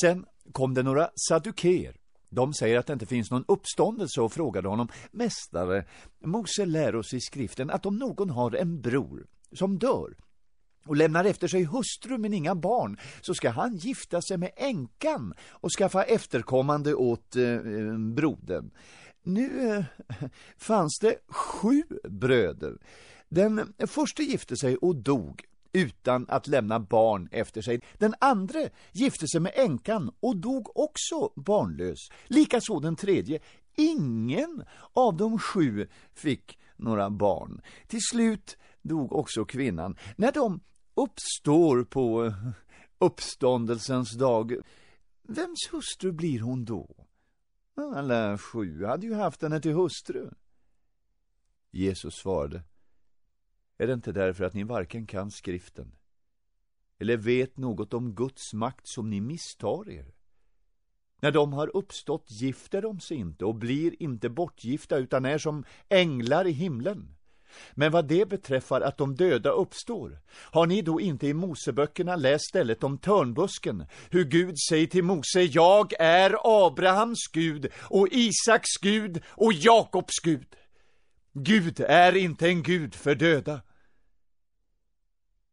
Sen kom det några saduker. De säger att det inte finns någon uppståndelse och frågade honom, Mästare, Mose lär oss i skriften att om någon har en bror som dör och lämnar efter sig hustru men inga barn, så ska han gifta sig med änkan och skaffa efterkommande åt eh, brodern. Nu eh, fanns det sju bröder. Den första gifte sig och dog utan att lämna barn efter sig. Den andra gifte sig med änkan och dog också barnlös. Likaså den tredje. Ingen av de sju fick några barn. Till slut dog också kvinnan. När de uppstår på uppståndelsens dag, vems hustru blir hon då? Alla sju hade ju haft henne till hustru. Jesus svarade, är det inte därför att ni varken kan skriften eller vet något om Guds makt som ni misstar er? När de har uppstått gifter de sig inte och blir inte bortgifta utan är som änglar i himlen. Men vad det beträffar att de döda uppstår, har ni då inte i Moseböckerna läst stället om törnbusken, hur Gud säger till Mose, jag är Abrahams Gud och Isaks Gud och Jakobs Gud. Gud är inte en Gud för döda,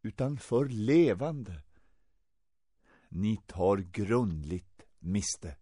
utan för levande. Ni tar grundligt miste.